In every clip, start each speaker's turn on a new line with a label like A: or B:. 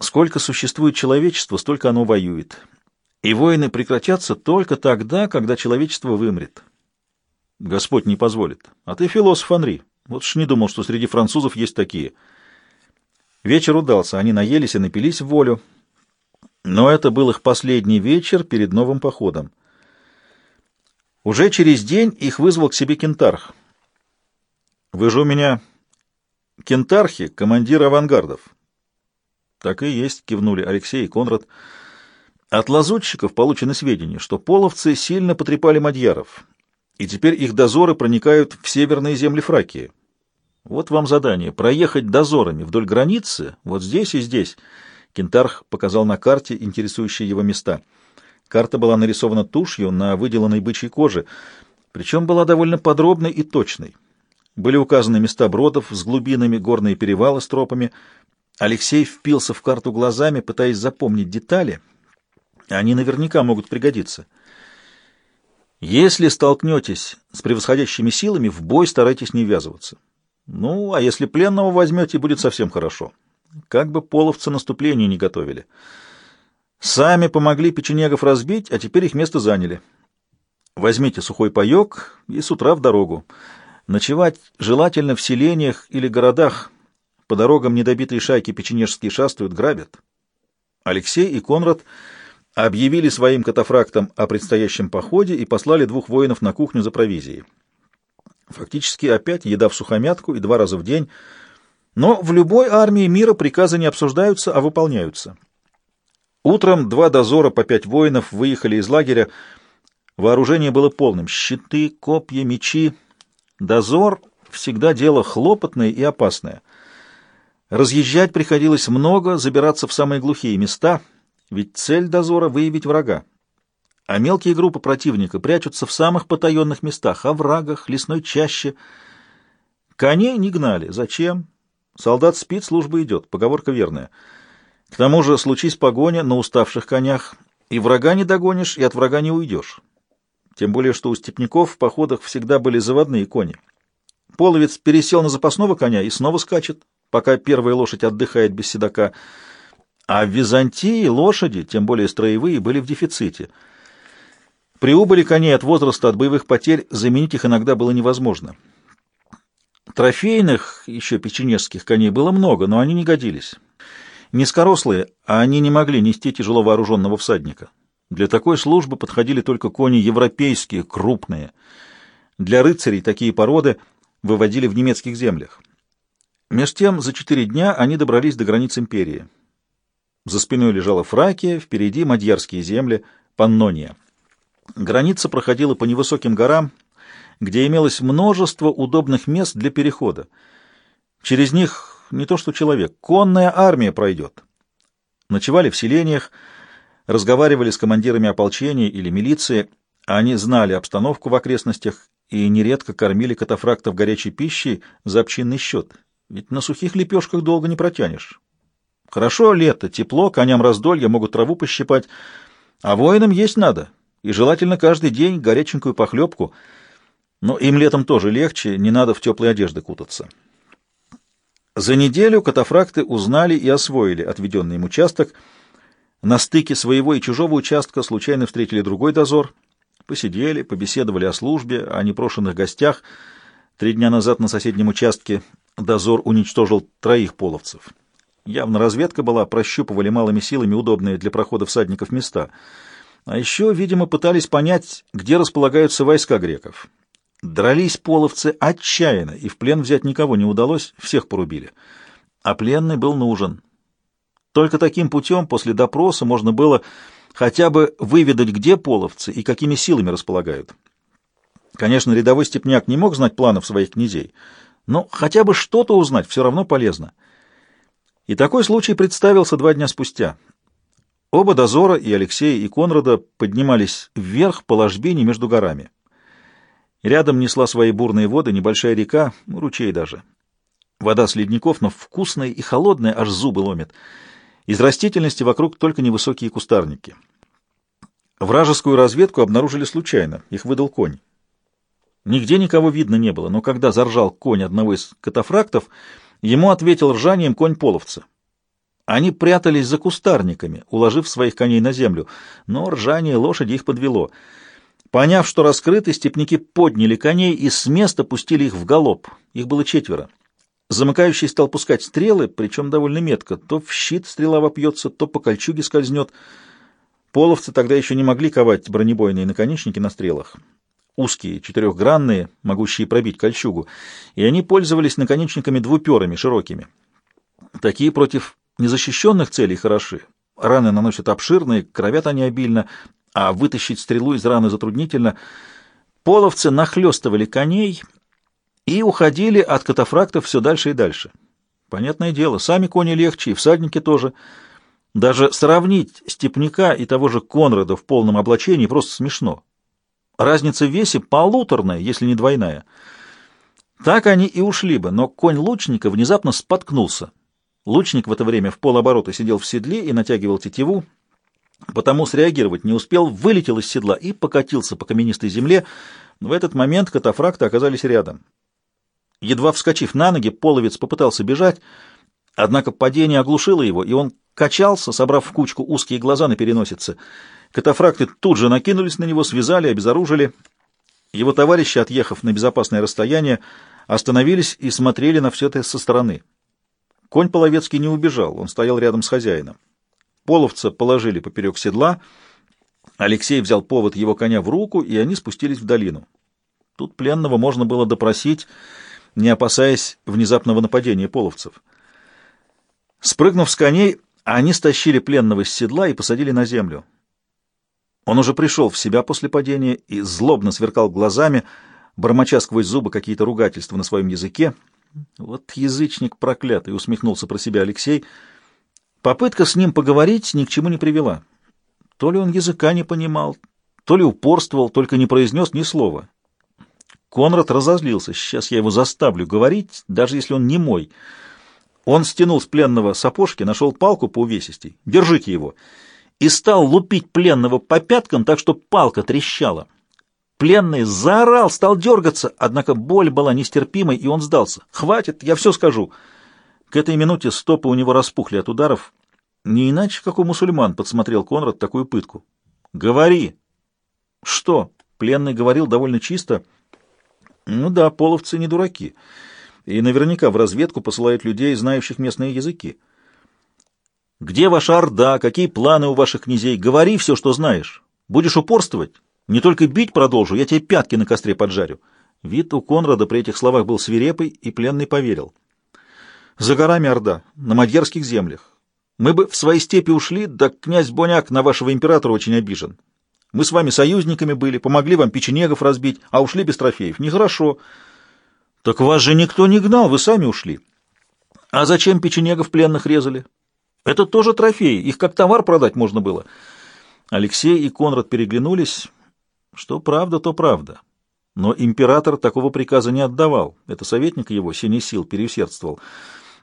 A: Сколько существует человечество, столько оно воюет. И войны прекратятся только тогда, когда человечество вымрет. Господь не позволит. А ты философ, Анри. Вот ж не думал, что среди французов есть такие. Вечер удался, они наелись и напились в волю. Но это был их последний вечер перед новым походом. Уже через день их вызвал к себе кентарх. «Вы же у меня кентархи, командир авангардов». «Так и есть», — кивнули Алексей и Конрад. От лазутчиков получены сведения, что половцы сильно потрепали мадьяров, и теперь их дозоры проникают в северные земли Фракии. Вот вам задание — проехать дозорами вдоль границы, вот здесь и здесь. Кентарх показал на карте интересующие его места. Карта была нарисована тушью на выделанной бычьей коже, причем была довольно подробной и точной. Были указаны места бродов с глубинами, горные перевалы с тропами. Алексей впился в карту глазами, пытаясь запомнить детали. Они наверняка могут пригодиться. Если столкнетесь с превосходящими силами, в бой старайтесь не ввязываться. Ну, а если пленного возьмете, будет совсем хорошо. Как бы половцы наступления не готовили. Сами помогли печенегов разбить, а теперь их место заняли. Возьмите сухой паек и с утра в дорогу. Ночевать желательно в селениях или городах. По дорогам недобитые шайки печенежские шастают, грабят. Алексей и Конрад объявили своим катафрактам о предстоящем походе и послали двух воинов на кухню за провизией. Фактически опять еда в сухомятку и два раза в день. Но в любой армии мира приказы не обсуждаются, а выполняются. Утром два дозора по пять воинов выехали из лагеря. Вооружение было полным. Щиты, копья, мечи. Дозор всегда дело хлопотное и опасное. Разъезжать приходилось много, забираться в самые глухие места, ведь цель дозора — выявить врага а мелкие группы противника прячутся в самых потаенных местах, оврагах, лесной чаще. Коней не гнали. Зачем? Солдат спит, служба идет. Поговорка верная. К тому же, случись погоня на уставших конях, и врага не догонишь, и от врага не уйдешь. Тем более, что у степняков в походах всегда были заводные кони. Половец пересел на запасного коня и снова скачет, пока первая лошадь отдыхает без седока. А в Византии лошади, тем более строевые, были в дефиците — при убыли коней от возраста, от боевых потерь заменить их иногда было невозможно. Трофейных, еще печенежских коней было много, но они не годились. Низкорослые, а они не могли нести тяжело вооруженного всадника. Для такой службы подходили только кони европейские, крупные. Для рыцарей такие породы выводили в немецких землях. Меж тем, за четыре дня они добрались до границ империи. За спиной лежала Фракия, впереди мадьярские земли, Паннония. Граница проходила по невысоким горам, где имелось множество удобных мест для перехода. Через них не то что человек, конная армия пройдет. Ночевали в селениях, разговаривали с командирами ополчения или милиции, они знали обстановку в окрестностях и нередко кормили катафрактов горячей пищей за общинный счет, ведь на сухих лепешках долго не протянешь. Хорошо лето, тепло, коням раздолье, могут траву пощипать, а воинам есть надо — и желательно каждый день горяченькую похлебку, но им летом тоже легче, не надо в теплые одежды кутаться. За неделю катафракты узнали и освоили отведенный им участок. На стыке своего и чужого участка случайно встретили другой дозор. Посидели, побеседовали о службе, о непрошенных гостях. Три дня назад на соседнем участке дозор уничтожил троих половцев. Явно разведка была, прощупывали малыми силами удобные для прохода всадников места — а еще, видимо, пытались понять, где располагаются войска греков. Дрались половцы отчаянно, и в плен взять никого не удалось, всех порубили. А пленный был нужен. Только таким путем после допроса можно было хотя бы выведать, где половцы и какими силами располагают. Конечно, рядовой степняк не мог знать планов своих князей, но хотя бы что-то узнать все равно полезно. И такой случай представился два дня спустя — Оба дозора, и Алексея, и Конрада, поднимались вверх по ложбине между горами. Рядом несла свои бурные воды небольшая река, ручей даже. Вода с ледников, но вкусная и холодная, аж зубы ломит. Из растительности вокруг только невысокие кустарники. Вражескую разведку обнаружили случайно, их выдал конь. Нигде никого видно не было, но когда заржал конь одного из катафрактов, ему ответил ржанием конь половца. Они прятались за кустарниками, уложив своих коней на землю, но ржание лошади их подвело. Поняв, что раскрыты, степняки подняли коней и с места пустили их в галоп. Их было четверо. Замыкающий стал пускать стрелы, причем довольно метко. То в щит стрела вопьется, то по кольчуге скользнет. Половцы тогда еще не могли ковать бронебойные наконечники на стрелах. Узкие, четырехгранные, могущие пробить кольчугу, и они пользовались наконечниками-двуперами, широкими. Такие против незащищенных целей хороши. Раны наносят обширные, кровят они обильно, а вытащить стрелу из раны затруднительно. Половцы нахлестывали коней и уходили от катафрактов все дальше и дальше. Понятное дело, сами кони легче, и всадники тоже. Даже сравнить степняка и того же Конрада в полном облачении просто смешно. Разница в весе полуторная, если не двойная. Так они и ушли бы, но конь лучника внезапно споткнулся. Лучник в это время в полоборота сидел в седле и натягивал тетиву, потому среагировать не успел, вылетел из седла и покатился по каменистой земле. В этот момент катафракты оказались рядом. Едва вскочив на ноги, половец попытался бежать, однако падение оглушило его, и он качался, собрав в кучку узкие глаза на переносице. Катафракты тут же накинулись на него, связали, обезоружили. Его товарищи, отъехав на безопасное расстояние, остановились и смотрели на все это со стороны. Конь Половецкий не убежал, он стоял рядом с хозяином. Половца положили поперек седла, Алексей взял повод его коня в руку, и они спустились в долину. Тут пленного можно было допросить, не опасаясь внезапного нападения половцев. Спрыгнув с коней, они стащили пленного с седла и посадили на землю. Он уже пришел в себя после падения и злобно сверкал глазами, бормоча сквозь зубы какие-то ругательства на своем языке. Вот язычник проклятый, усмехнулся про себя Алексей. Попытка с ним поговорить ни к чему не привела. То ли он языка не понимал, то ли упорствовал, только не произнес ни слова. Конрад разозлился. Сейчас я его заставлю говорить, даже если он не мой. Он стянул с пленного сапожки, нашел палку по увесистей. Держите его. И стал лупить пленного по пяткам, так что палка трещала. Пленный заорал, стал дергаться, однако боль была нестерпимой, и он сдался. «Хватит, я все скажу». К этой минуте стопы у него распухли от ударов. Не иначе, как у мусульман, подсмотрел Конрад такую пытку. «Говори!» «Что?» — пленный говорил довольно чисто. «Ну да, половцы не дураки, и наверняка в разведку посылают людей, знающих местные языки». «Где ваша орда? Какие планы у ваших князей? Говори все, что знаешь. Будешь упорствовать? Не только бить продолжу, я тебе пятки на костре поджарю. Вид у Конрада при этих словах был свирепый, и пленный поверил. За горами Орда, на мадьярских землях. Мы бы в свои степи ушли, да князь Боняк на вашего императора очень обижен. Мы с вами союзниками были, помогли вам печенегов разбить, а ушли без трофеев. Нехорошо. Так вас же никто не гнал, вы сами ушли. А зачем печенегов пленных резали? Это тоже трофеи, их как товар продать можно было. Алексей и Конрад переглянулись. Что правда, то правда. Но император такого приказа не отдавал. Это советник его, синий сил, переусердствовал.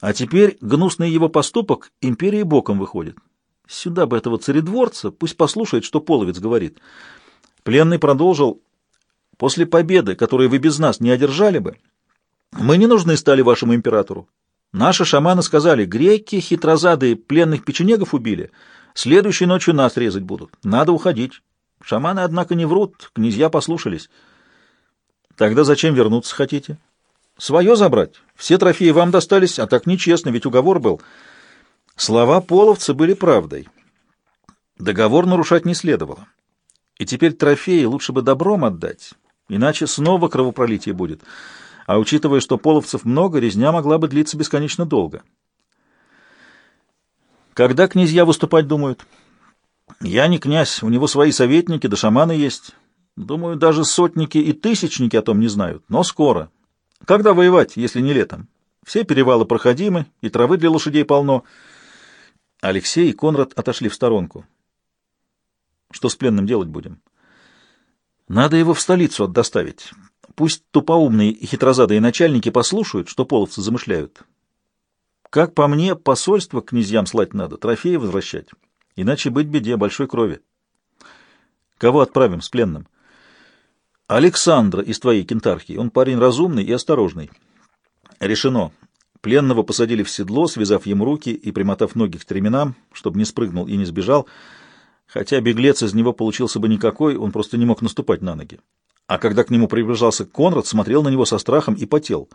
A: А теперь гнусный его поступок империи боком выходит. Сюда бы этого царедворца, пусть послушает, что половец говорит. Пленный продолжил. После победы, которую вы без нас не одержали бы, мы не нужны стали вашему императору. Наши шаманы сказали, греки хитрозадые пленных печенегов убили, следующей ночью нас резать будут. Надо уходить. Шаманы, однако, не врут, князья послушались. Тогда зачем вернуться хотите? Свое забрать. Все трофеи вам достались, а так нечестно, ведь уговор был. Слова половца были правдой. Договор нарушать не следовало. И теперь трофеи лучше бы добром отдать, иначе снова кровопролитие будет. А учитывая, что половцев много, резня могла бы длиться бесконечно долго. Когда князья выступать думают? Я не князь, у него свои советники, да шаманы есть. Думаю, даже сотники и тысячники о том не знают, но скоро. Когда воевать, если не летом? Все перевалы проходимы, и травы для лошадей полно. Алексей и Конрад отошли в сторонку. Что с пленным делать будем? Надо его в столицу отдоставить. Пусть тупоумные и хитрозадые начальники послушают, что половцы замышляют. Как по мне, посольство к князьям слать надо, трофеи возвращать. Иначе быть беде большой крови. Кого отправим с пленным? Александра из твоей кентархии. Он парень разумный и осторожный. Решено. Пленного посадили в седло, связав ему руки и примотав ноги к стременам, чтобы не спрыгнул и не сбежал. Хотя беглец из него получился бы никакой, он просто не мог наступать на ноги. А когда к нему приближался Конрад, смотрел на него со страхом и потел.